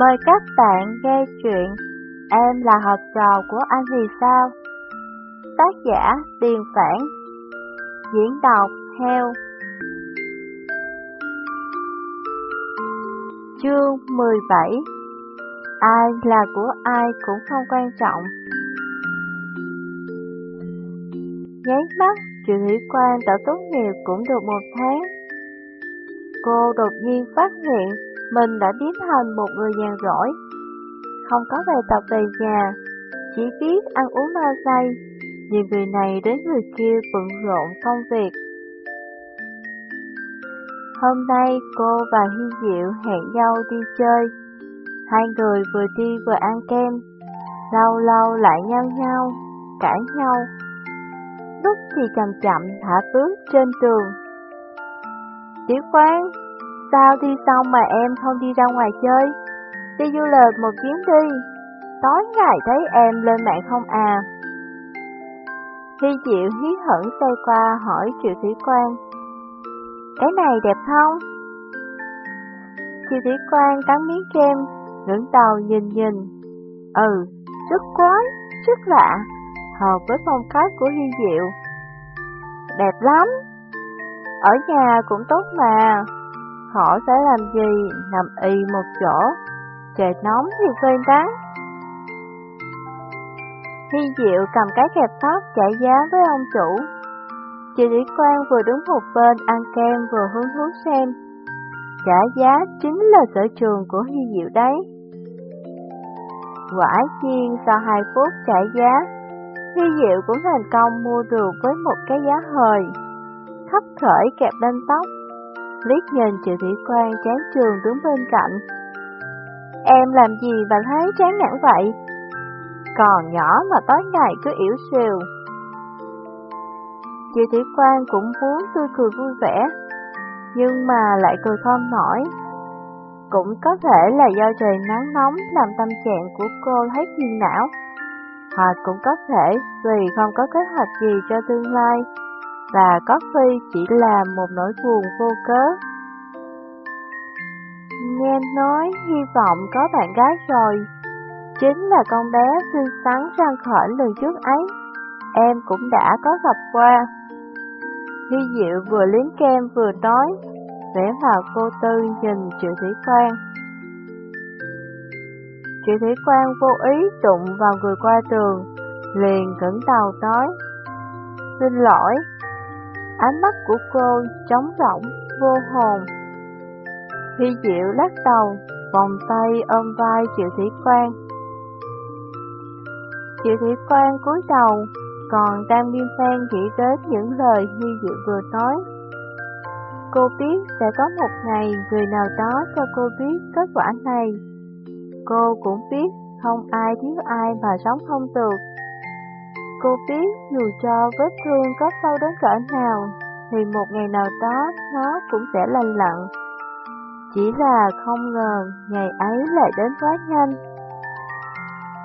Mời các bạn nghe chuyện Em là học trò của anh thì sao? Tác giả Điền Phản. Diễn đọc Heo. Chương 17 Ai là của ai cũng không quan trọng. Nháy mắt, Triệu Thủy Quan đã tốt nghiệp cũng được một tháng. Cô đột nhiên phát hiện mình đã biến thành một người nhàn rỗi. Không có bài tập về nhà, chỉ biết ăn uống no say, nhìn người này đến người kia bận rộn công việc. Hôm nay cô và Hy Diệu hẹn nhau đi chơi. Hai người vừa đi vừa ăn kem, lâu lâu lại nhau nhau, cãi nhau. Lúc thì chậm chậm thả bước trên trường. Tiểu quan, Sao thi xong mà em không đi ra ngoài chơi? Đi du lịch một chuyến đi. Tối ngày thấy em lên mạng không à? Khi Diệu hí hửng xoay qua hỏi Triệu Thủy Quang. Cái này đẹp không? Triệu Thủy Quang cắn miếng kem, ngẩng đầu nhìn nhìn. Ừ, rất quái, rất lạ, hợp với phong cách của Hy Diệu. Đẹp lắm. Ở nhà cũng tốt mà, khỏi phải làm gì, nằm y một chỗ, trời nóng thì phơi nắng. Hy Diệu cầm cái kẹp tóc trả giá với ông chủ. Chị Lý Quang vừa đứng một bên ăn kem vừa hứng thú xem. Trả giá chính là sở trường của Hy Diệu đấy. Quả nhiên sau 2 phút trả giá, Hy Diệu cũng thành công mua được với một cái giá hời. Thấp khởi kẹp lên tóc, liếc nhìn Triệu Thủy Quan chán trường đứng bên cạnh. Em làm gì mà thấy chán nản vậy? Còn nhỏ mà tối ngày cứ yếu xìu. Triệu Thủy Quan cũng muốn tươi cười vui vẻ, nhưng mà lại cười không nổi. Cũng có thể là do trời nắng nóng làm tâm trạng của cô thấy phiền não, hoặc cũng có thể vì không có kế hoạch gì cho tương lai và có khi chỉ là một nỗi buồn vô cớ. Nghe nói hy vọng có bạn gái rồi, chính là con bé xinh xắn răng khỏi lần trước ấy, em cũng đã có gặp qua. Hy Diệu vừa liếm kem vừa nói, vẽ vào cô tư nhìn Triệu Thủy Quang. Triệu Thủy Quang vô ý đụng vào người qua tường, liền cẩn đầu nói, Xin lỗi, Ánh mắt của cô trống rỗng, vô hồn. Hy Diệu lắc đầu, vòng tay ôm vai Triệu Thủy Quang. Triệu Thủy Quang cúi đầu, còn đang nghiêm phan nghĩ đến những lời Hy Diệu vừa nói. Cô biết sẽ có một ngày người nào đó cho cô biết kết quả này. Cô cũng biết không ai thiếu ai mà sống không được. Cô biết dù cho vết thương có sâu đến cỡ nào, thì một ngày nào đó nó cũng sẽ lành lặn. Chỉ là không ngờ ngày ấy lại đến quá nhanh.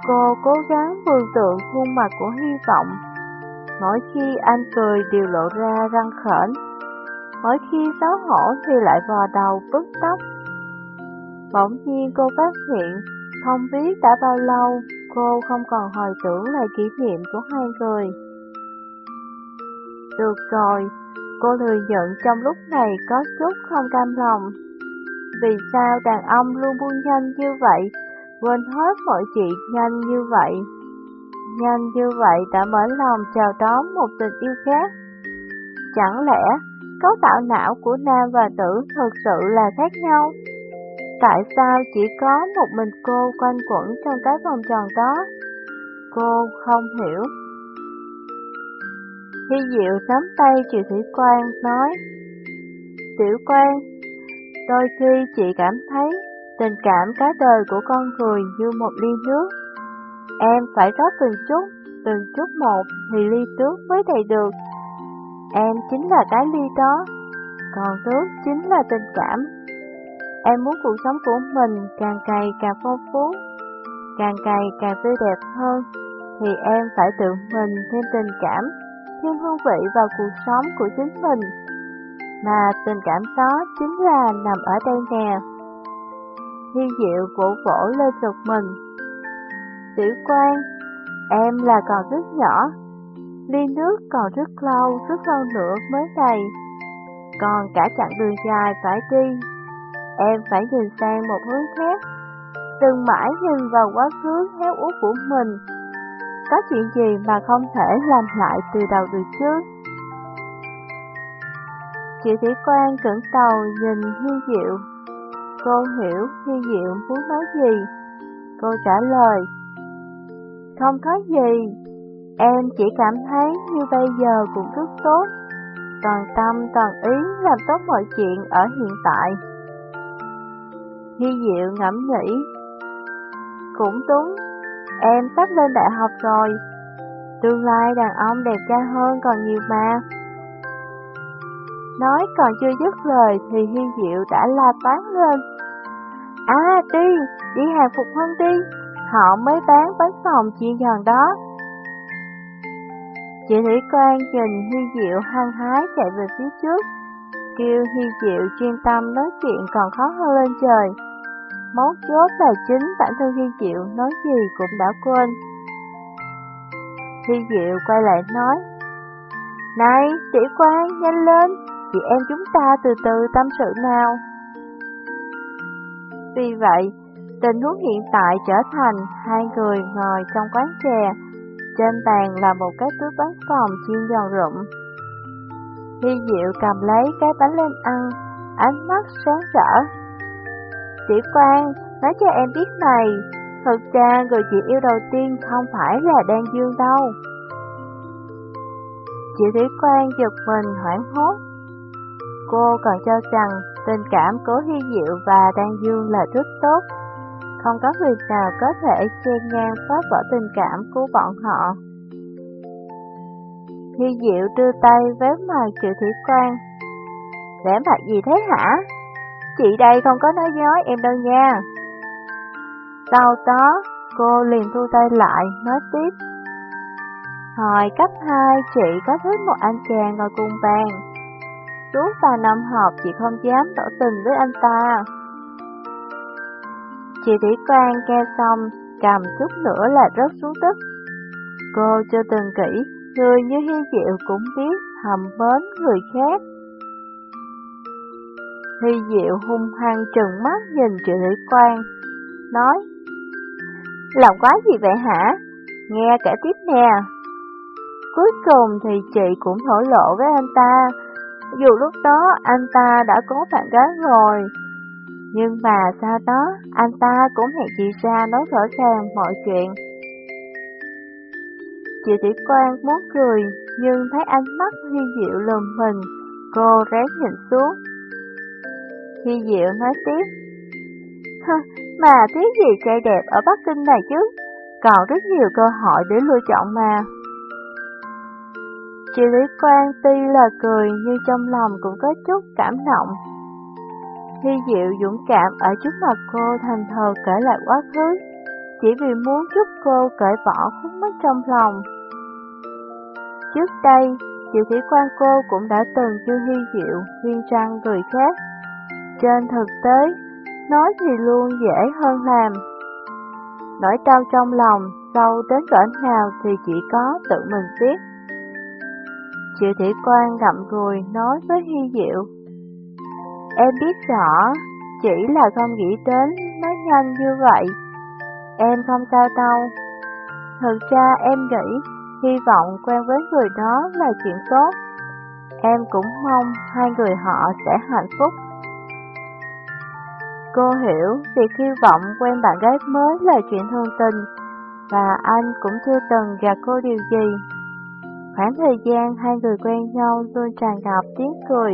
Cô cố gắng vườn tượng khuôn mặt của hy vọng. Mỗi khi anh cười đều lộ ra răng khởn. Mỗi khi xấu hổ thì lại vò đầu bứt tóc. Bỗng nhiên cô phát hiện, không biết đã bao lâu cô không còn hồi tưởng lại kỷ niệm của hai người. Được rồi, cô thừa nhận trong lúc này có chút không cam lòng. Vì sao đàn ông luôn buông nhanh như vậy, quên hết mọi chuyện nhanh như vậy? Nhanh như vậy đã mở lòng chào đón một tình yêu khác. Chẳng lẽ cấu tạo não của nam và tử thực sự là khác nhau? Tại sao chỉ có một mình cô quanh quẩn trong cái vòng tròn đó? Cô không hiểu. Hy Diệu nắm tay Triệu Thủy Quang nói Tiểu Quang, đôi khi chị cảm thấy tình cảm cả đời của con người như một ly nước. Em phải rót từng chút, từng chút một thì ly nước mới đầy được. Em chính là cái ly đó, còn nước chính là tình cảm. Em muốn cuộc sống của mình càng ngày càng phong phú, càng ngày càng tươi đẹp hơn, thì em phải tự mình thêm tình cảm, thêm hương vị vào cuộc sống của chính mình. Mà tình cảm đó chính là nằm ở đây nè. Thiên Diệu vỗ vỗ lên ngực mình. Tiểu quan, em là còn rất nhỏ, ly nước còn rất lâu, rất lâu nữa mới đầy. Còn cả chặng đường dài phải đi, em phải nhìn sang một hướng khác. Đừng mãi nhìn vào quá khứ héo út của mình. Có chuyện gì mà không thể làm lại từ đầu được chứ? Chị Thủy Quan cẩn tàu nhìn Hiên Diệu. Cô hiểu Hiên Diệu muốn nói gì. Cô trả lời. Không có gì, em chỉ cảm thấy như bây giờ cũng rất tốt. Toàn tâm toàn ý làm tốt mọi chuyện ở hiện tại. Hy Diệu ngẫm nghĩ. Cũng đúng, em sắp lên đại học rồi. Tương lai đàn ông đẹp trai hơn còn nhiều mà. Nói còn chưa dứt lời thì Hy Diệu đã la toán lên. À đi, đi hàng phục hơn đi, họ mới bán bánh phòng chiên giòn đó. Chị Thủy Quan nhìn Hy Diệu hăng hái chạy về phía trước, kêu Hy Diệu chuyên tâm nói chuyện còn khó hơn lên trời. Mấu chốt là chính bản thân Hy Diệu nói gì cũng đã quên. Hy Diệu quay lại nói, Này, sĩ quan, nhanh lên, chị em chúng ta từ từ tâm sự nào. Vì vậy, tình huống hiện tại trở thành hai người ngồi trong quán chè, trên bàn là một cái túi bánh phòng chiên giòn rụm. Hy Diệu cầm lấy cái bánh lên ăn, ánh mắt sáng rỡ. Sĩ quan, nói cho em biết này, thật ra người chị yêu đầu tiên không phải là Đan Dương đâu. Chị Thủy Quang giật mình hoảng hốt. Cô còn cho rằng tình cảm của Hy Diệu và Đan Dương là rất tốt. Không có người nào có thể chen ngang phá vỡ tình cảm của bọn họ như Diệu đưa tay véo mời Triệu Thủy Quan. Để mặt gì thế hả? Chị đây không có nói dối em đâu nha. Sau đó, cô liền thu tay lại, nói tiếp. Hồi cấp 2, chị có thích một anh chàng ngồi cùng bàn. Suốt vài năm học, chị không dám tỏ tình với anh ta. Chị Thủy Quan nghe xong, cầm chút nữa là rớt xuống tức. Cô chưa từng kỹ, người như Hy Diệu cũng biết hầm mến người khác. Hy Diệu hung hăng trừng mắt nhìn chị lưỡi Quan, nói Làm quá gì vậy hả? Nghe kể tiếp nè. Cuối cùng thì chị cũng thổ lộ với anh ta, dù lúc đó anh ta đã có bạn gái rồi, nhưng mà sau đó anh ta cũng hẹn chị ra nói rõ ràng mọi chuyện. Chị tỷ Quan muốn cười, nhưng thấy ánh mắt Hy Diệu lùm mình, cô ráng nhìn xuống. Hy Diệu nói tiếp, mà tiếng gì trai đẹp ở Bắc Kinh này chứ, còn rất nhiều cơ hội để lựa chọn mà. Chị Lý Quang tuy là cười nhưng trong lòng cũng có chút cảm động. Hy Diệu dũng cảm ở trước mặt cô thành thờ kể lại quá khứ, chỉ vì muốn giúp cô cởi bỏ khúc mắc trong lòng. Trước đây, chị Thủy Quan cô cũng đã từng chưa Hy Diệu khuyên răng người khác. Trên thực tế, nói thì luôn dễ hơn làm. Nỗi đau trong lòng, sâu đến cỡ nào thì chỉ có tự mình biết. Triệu Thị Quan ngậm ngùi nói với Hy Diệu. Em biết rõ, chỉ là không nghĩ đến nói nhanh như vậy. Em không sao đâu. Thực ra em nghĩ, hy vọng quen với người đó là chuyện tốt. Em cũng mong hai người họ sẽ hạnh phúc. Cô hiểu việc hy vọng quen bạn gái mới là chuyện thương tình, và anh cũng chưa từng gạt cô điều gì. Khoảng thời gian hai người quen nhau luôn tràn ngập tiếng cười,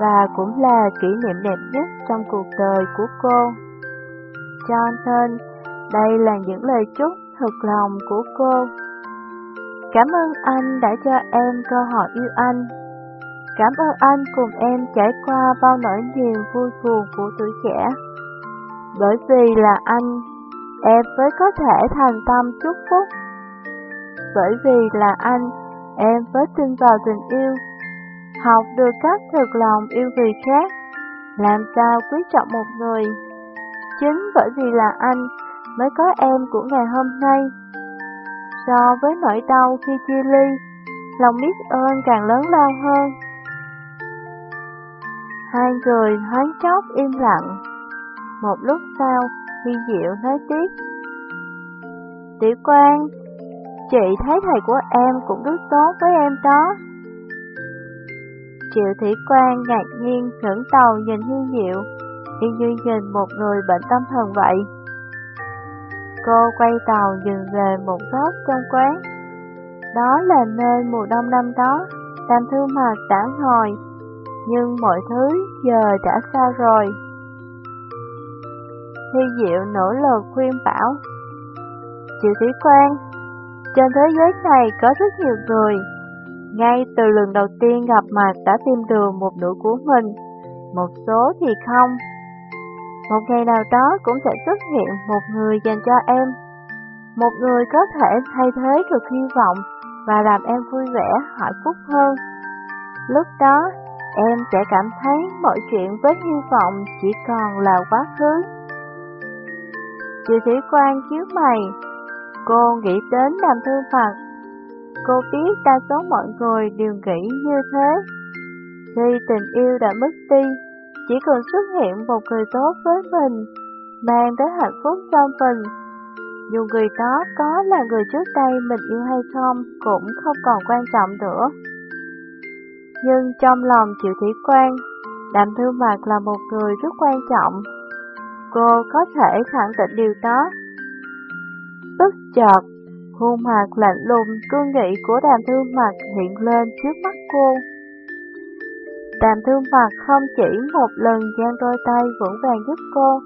và cũng là kỷ niệm đẹp nhất trong cuộc đời của cô. Cho nên, đây là những lời chúc thật lòng của cô. Cảm ơn anh đã cho em cơ hội yêu anh. Cảm ơn anh cùng em trải qua bao nỗi niềm vui buồn của tuổi trẻ. Bởi vì là anh, em mới có thể thành tâm chúc phúc. Bởi vì là anh, em mới tin vào tình yêu, học được cách thực lòng yêu người khác, làm sao quý trọng một người. Chính bởi vì là anh mới có em của ngày hôm nay. So với nỗi đau khi chia ly, lòng biết ơn càng lớn lao hơn. Hai người thoáng chốc im lặng. Một lúc sau, Hi Diệu nói tiếp. Tiểu quan, chị thấy thầy của em cũng rất tốt với em đó. Triệu Thủy Quan ngạc nhiên ngẩng đầu nhìn Hi Diệu, y như nhìn một người bệnh tâm thần vậy. Cô quay tàu dừng về một góc trong quán. Đó là nơi mùa đông năm đó, Tam Thư Mạc đã ngồi, nhưng mọi thứ giờ đã xa rồi. Thi Diệu nỗ lực khuyên bảo, "Chị Thủy Quan, trên thế giới này có rất nhiều người, ngay từ lần đầu tiên gặp mặt đã tìm được một nửa của mình, một số thì không. Một ngày nào đó cũng sẽ xuất hiện một người dành cho em. Một người có thể thay thế được hy vọng và làm em vui vẻ, hạnh phúc hơn. Lúc đó, em sẽ cảm thấy mọi chuyện với hy vọng chỉ còn là quá khứ. Chị Thủy Quan chiếu mày, cô nghĩ đến làm thư Phật. Cô biết đa số mọi người đều nghĩ như thế. Khi tình yêu đã mất đi, chỉ cần xuất hiện một người tốt với mình, mang tới hạnh phúc cho mình. Dù người đó có là người trước đây mình yêu hay không cũng không còn quan trọng nữa. Nhưng trong lòng Triệu Thủy Quan, Đàm Thư Mạc là một người rất quan trọng. Cô có thể khẳng định điều đó. Bất chợt, khuôn mặt lạnh lùng cương nghị của Đàm Thư Mạc hiện lên trước mắt cô. Đàm thương mặt không chỉ một lần giang đôi tay vững vàng giúp cô,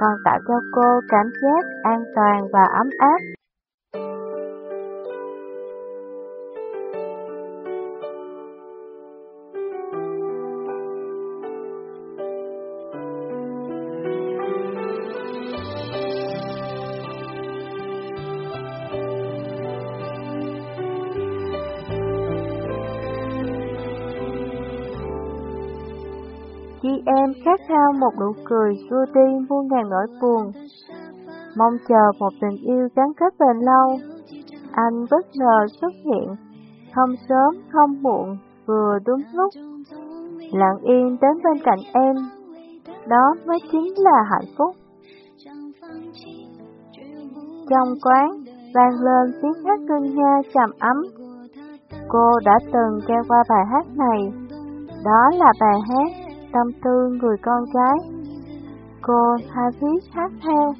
còn tạo cho cô cảm giác an toàn và ấm áp. Em khát khao một nụ cười xua đi muôn ngàn nỗi buồn, mong chờ một tình yêu gắn kết bền lâu. Anh bất ngờ xuất hiện, không sớm không muộn, vừa đúng lúc, lặng yên đến bên cạnh em, đó mới chính là hạnh phúc. Trong quán, vang lên tiếng hát ngân nga trầm ấm. Cô đã từng nghe qua bài hát này, đó là bài hát tâm tư người con gái. Cô tha thiết hát theo.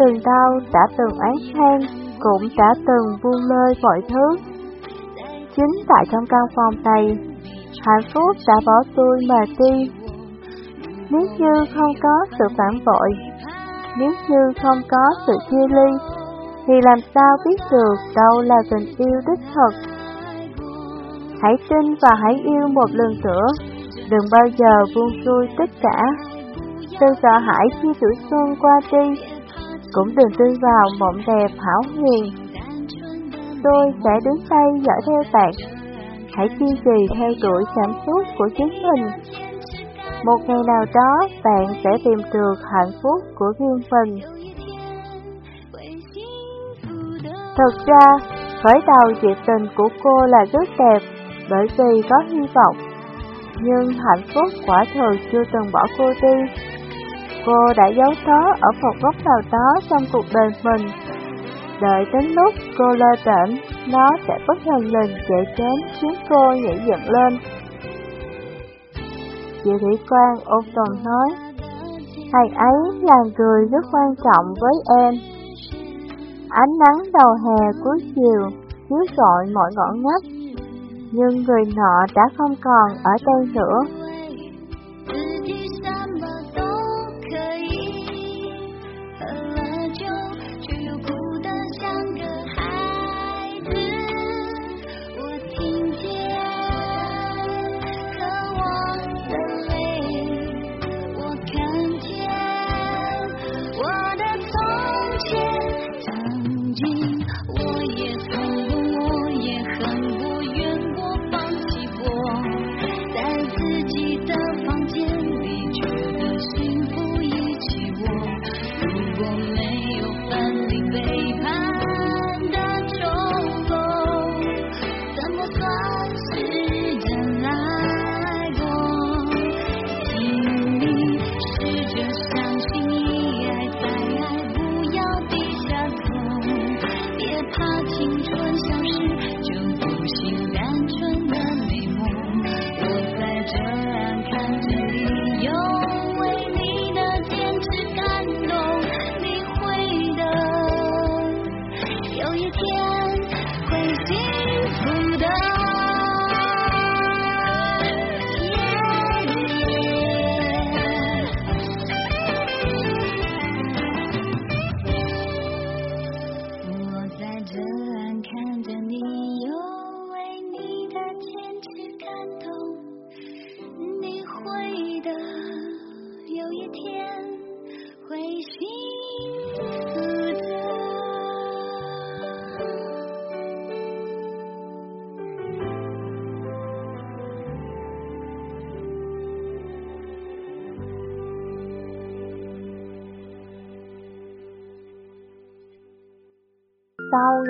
Từng đau, đã từng án than, cũng đã từng buông lơi mọi thứ. Chính tại trong căn phòng này, hạnh phúc đã bỏ tôi mà đi. Nếu như không có sự phản bội, nếu như không có sự chia ly, thì làm sao biết được đâu là tình yêu đích thực. Hãy tin và hãy yêu một lần nữa, đừng bao giờ buông xuôi tất cả. từ sợ hãi khi tuổi xuân qua đi, cũng đừng tin vào mộng đẹp hảo huyền. Tôi sẽ đứng tay dõi theo bạn, hãy kiên trì theo đuổi cảm xúc của chính mình. Một ngày nào đó, bạn sẽ tìm được hạnh phúc của riêng mình. Thật ra, khởi đầu nhiệt tình của cô là rất đẹp, bởi vì có hy vọng. Nhưng hạnh phúc quả thực chưa từng bỏ cô đi. Cô đã giấu nó ở một góc nào đó trong cuộc đời mình. Đợi đến lúc cô lơ tỉnh, nó sẽ bất thần lình chạy trốn khiến cô nhảy dựng lên. Chị Thủy Quang ôn tồn nói, Thầy ấy là người rất quan trọng với em. Ánh nắng đầu hè cuối chiều chiếu rọi mọi ngõ ngách, nhưng người nọ đã không còn ở đây nữa.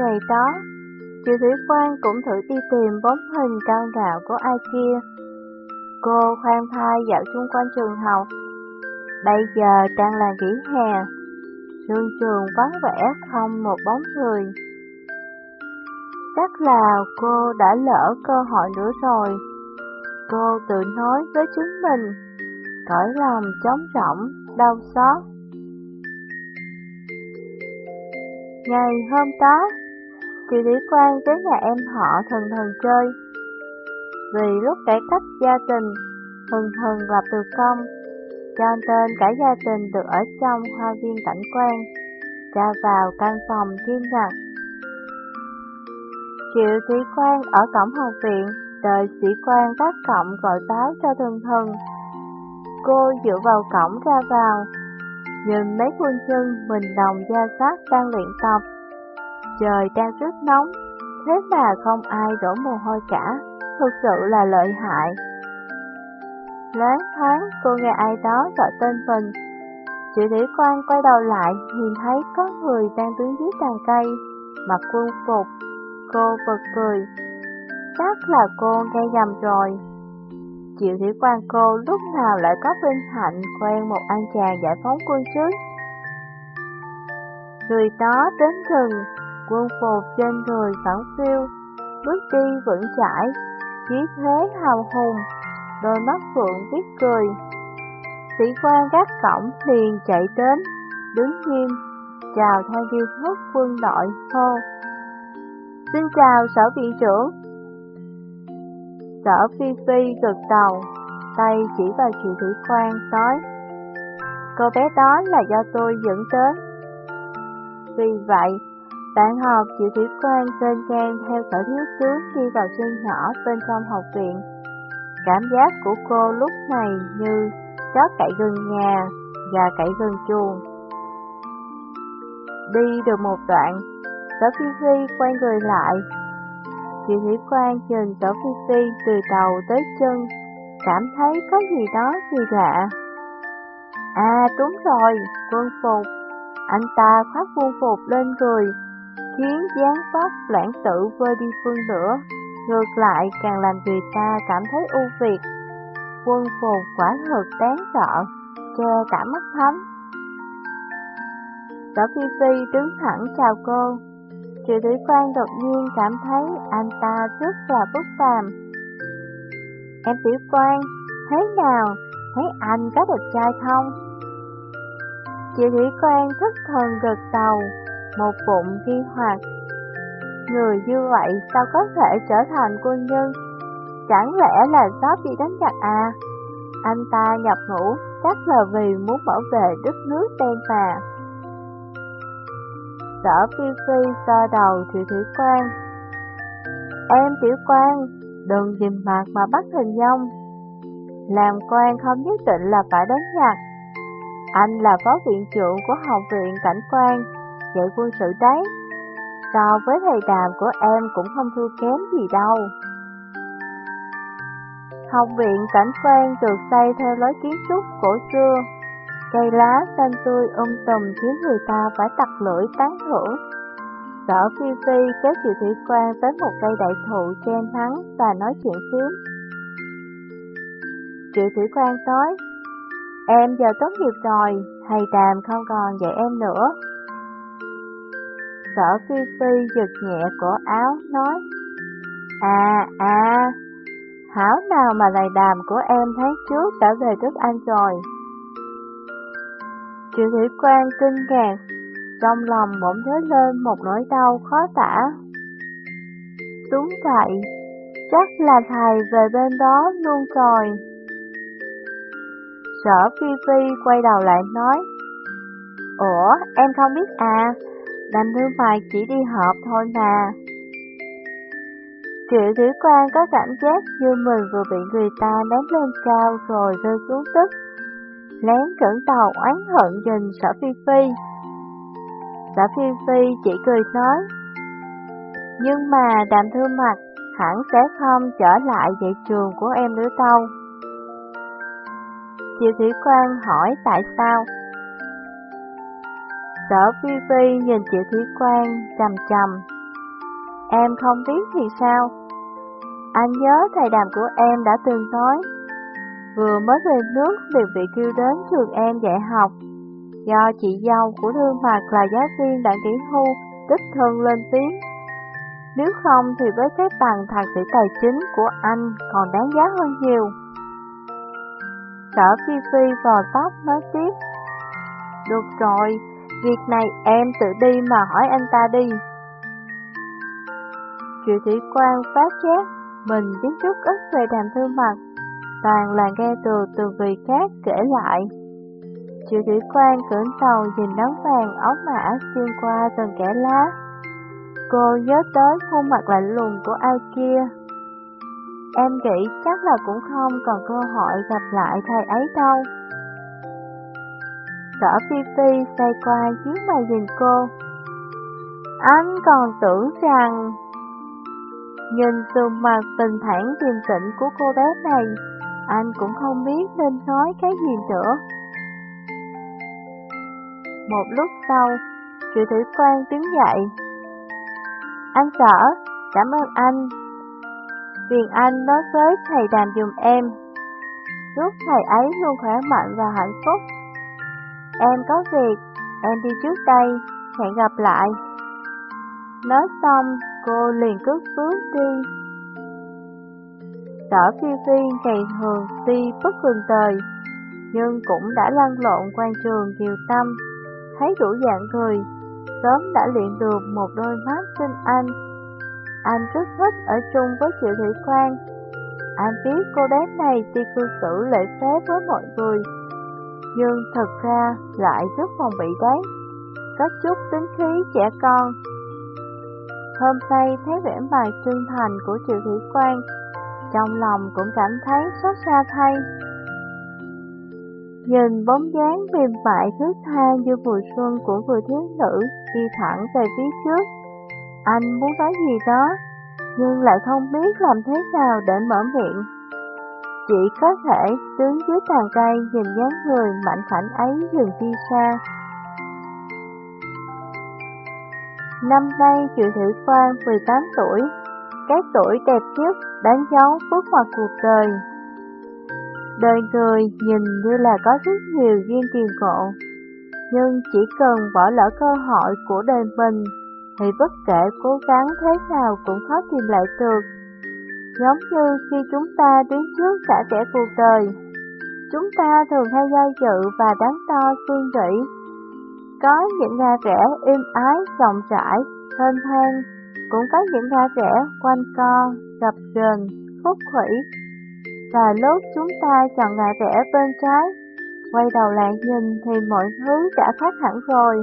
Ngày đó, Triệu Thủy Quan cũng thử đi tìm bóng hình cao ngạo của ai kia. Cô khoan thai dạo xung quanh trường học. Bây giờ đang là nghỉ hè, sương trường vắng vẻ không một bóng người. Chắc là cô đã lỡ cơ hội nữa rồi. Cô tự nói với chính mình, cõi lòng trống rỗng, đau xót. Ngày hôm đó, chị Lý Quang tới nhà em họ thần thần chơi. Vì lúc cải cách gia đình, thần thần lập từ công, cho nên cả gia đình được ở trong hoa viên cảnh quan, ra vào căn phòng thiên ngặt. Triệu Thủy Quang ở cổng học viện, đợi sĩ quan các cộng gọi báo cho thần thần. Cô dựa vào cổng ra vào, nhìn mấy quân nhân mình đồng gia sát đang luyện tập. Trời đang rất nóng, thế mà không ai đổ mồ hôi cả, thực sự là lợi hại. Loáng thoáng cô nghe ai đó gọi tên mình. Chị Thủy Quan quay đầu lại nhìn thấy có người đang đứng dưới tàn cây, mặc quân phục. Cô bật cười. Chắc là cô nghe nhầm rồi. Triệu Thủy Quan cô lúc nào lại có vinh hạnh quen một anh chàng giải phóng quân chứ? Người đó đến gần, quân phục trên người phẳng phiêu, bước đi vững chãi, khí thế hào hùng, đôi mắt phượng biết cười. Sĩ quan gác cổng liền chạy đến, đứng nghiêm, chào theo điêu thức quân đội hô. Xin chào sở viện trưởng. Sở Phi Phi gật đầu, tay chỉ vào chị Thủy Quan nói, cô bé đó là do tôi dẫn đến. Vì vậy, bạn học chị Thủy Quan trên trang theo sở thiếu tướng đi vào sân nhỏ bên trong học viện. Cảm giác của cô lúc này như chó cậy gần nhà, gà cậy gần chuồng. Đi được một đoạn, Sở Phi Phi quay người lại. Chị Thủy Quan nhìn Sở Phi Phi từ đầu tới chân, cảm thấy có gì đó kỳ lạ. À đúng rồi, quân phục. Anh ta khoác quân phục lên người, khiến dáng vóc lãng tử vơi đi phương nữa. Ngược lại càng làm người ta cảm thấy ưu việt. Quân phục quả thực đáng sợ, che cả mắt thấm Sở Phi Phi đứng thẳng chào cô. Triệu Thủy Quan đột nhiên cảm thấy anh ta rất là bất phàm. Em Tiểu Quan, thế nào? Thấy anh có đẹp trai không? Triệu Thủy Quan thức thần gật đầu, một bụng ghi hoạt. Người như vậy sao có thể trở thành quân nhân? Chẳng lẽ là sót bị đánh giặc à? Anh ta nhập ngũ chắc là vì muốn bảo vệ đất nước đen mà. Sở Phi Phi so đầu Thủy Thủy Quan. Em Tiểu Quan, đừng nhìn mặt mà bắt hình nhông. Làm quan không nhất định là phải đánh nhặt. Anh là phó viện trưởng của Học viện Cảnh quan, dạy quân sự đấy. So với thầy đàm của em cũng không thua kém gì đâu. Học viện Cảnh quan được xây theo lối kiến trúc cổ xưa, cây lá xanh tươi um tùm khiến người ta phải tặc lưỡi tán thưởng. Sở Phi Phi kéo chị Thủy Quan tới một cây đại thụ trên nắng và nói chuyện phiếm. Triệu Thủy Quan nói, em giờ tốt nghiệp rồi, thầy Đàm không còn dạy em nữa. Sở Phi Phi giật nhẹ cổ áo, nói, À, à, hảo nào mà lời Đàm của em tháng trước đã về trước anh rồi. Triệu Thủy Quan kinh ngạc, trong lòng bỗng nhớ lên một nỗi đau khó tả. Đúng vậy, chắc là thầy về bên đó luôn rồi. Sở Phi Phi quay đầu lại nói, Ủa, em không biết à, đành thương mại chỉ đi họp thôi mà. Triệu Thủy Quang có cảm giác như mình vừa bị người ta ném lên cao rồi rơi xuống tức lén cẩn tàu oán hận nhìn sở phi phi. Sở phi phi chỉ cười nói, nhưng mà đàm thư mặt hẳn sẽ không trở lại dạy trường của em nữa đâu. Triệu Thủy Quang hỏi tại sao? Sở Phi Phi nhìn Triệu thúy Quang trầm trầm. Em không biết thì sao? Anh nhớ thầy đàm của em đã từng nói, vừa mới về nước liền bị kêu đến trường em dạy học. Do chị dâu của Thương Mặt là giáo viên đặng kỹ thu, đích thân lên tiếng. Nếu không thì với cái bằng thạc sĩ tài chính của anh còn đáng giá hơn nhiều. Sở Phi Phi vò tóc nói tiếp. Được rồi, việc này em tự đi mà hỏi anh ta đi. Triệu thủy quan phát chát, mình biết chút ít về đàm thư mặt, toàn là nghe từ từ người khác kể lại. Triệu thủy quan cưỡng tàu nhìn đám vàng áo mã xuyên qua từng kẻ lá. Cô nhớ tới khuôn mặt lạnh lùng của ai kia. Em nghĩ chắc là cũng không còn cơ hội gặp lại thầy ấy đâu. Sở Phi Phi xoay qua chiếu mày nhìn cô. Anh còn tưởng rằng... Nhìn sự mặt bình thản điềm tĩnh của cô bé này, anh cũng không biết nên nói cái gì nữa. Một lúc sau, triệu thủy quan đứng dậy. Anh sở, cảm ơn anh, tiền anh nói với thầy đàm dùm em. Chúc thầy ấy luôn khỏe mạnh và hạnh phúc. Em có việc, em đi trước đây, hẹn gặp lại. Nói xong, cô liền cất bước đi. Sở phi phi ngày thường tuy bất thường đời, nhưng cũng đã lăn lộn quan trường nhiều tâm, thấy đủ dạng người, sớm đã luyện được một đôi mắt xinh anh. Anh rất thích ở chung với Triệu Thủy Quang. Anh biết cô bé này tuy cư xử lễ phép với mọi người, nhưng thật ra lại rất phòng bị đấy, có chút tính khí trẻ con. Hôm nay thấy vẻ mặt chân thành của Triệu Thủy Quang, trong lòng cũng cảm thấy xót xa thay. Nhìn bóng dáng mềm mại thước tha như mùa xuân của người thiếu nữ đi thẳng về phía trước. Anh muốn nói gì đó, nhưng lại không biết làm thế nào để mở miệng. Chỉ có thể đứng dưới tàn cây nhìn dáng người mạnh khảnh ấy dừng đi xa. Năm nay Triệu Thủy Quang 18 tuổi, cái tuổi đẹp nhất đánh dấu bước ngoặt cuộc đời. Đời người nhìn như là có rất nhiều duyên tiền cộ, nhưng chỉ cần bỏ lỡ cơ hội của đời mình, thì bất kể cố gắng thế nào cũng khó tìm lại được. Giống như khi chúng ta đứng trước cả trẻ cuộc đời, chúng ta thường hay do dự và đắn đo suy nghĩ. Có những nhà rẽ im ái, rộng rãi, thênh thang, cũng có những nhà rẽ quanh co, gập ghềnh, khúc khủy. Và lúc chúng ta chọn nhà rẽ bên trái, quay đầu lại nhìn thì mọi thứ đã khác hẳn rồi.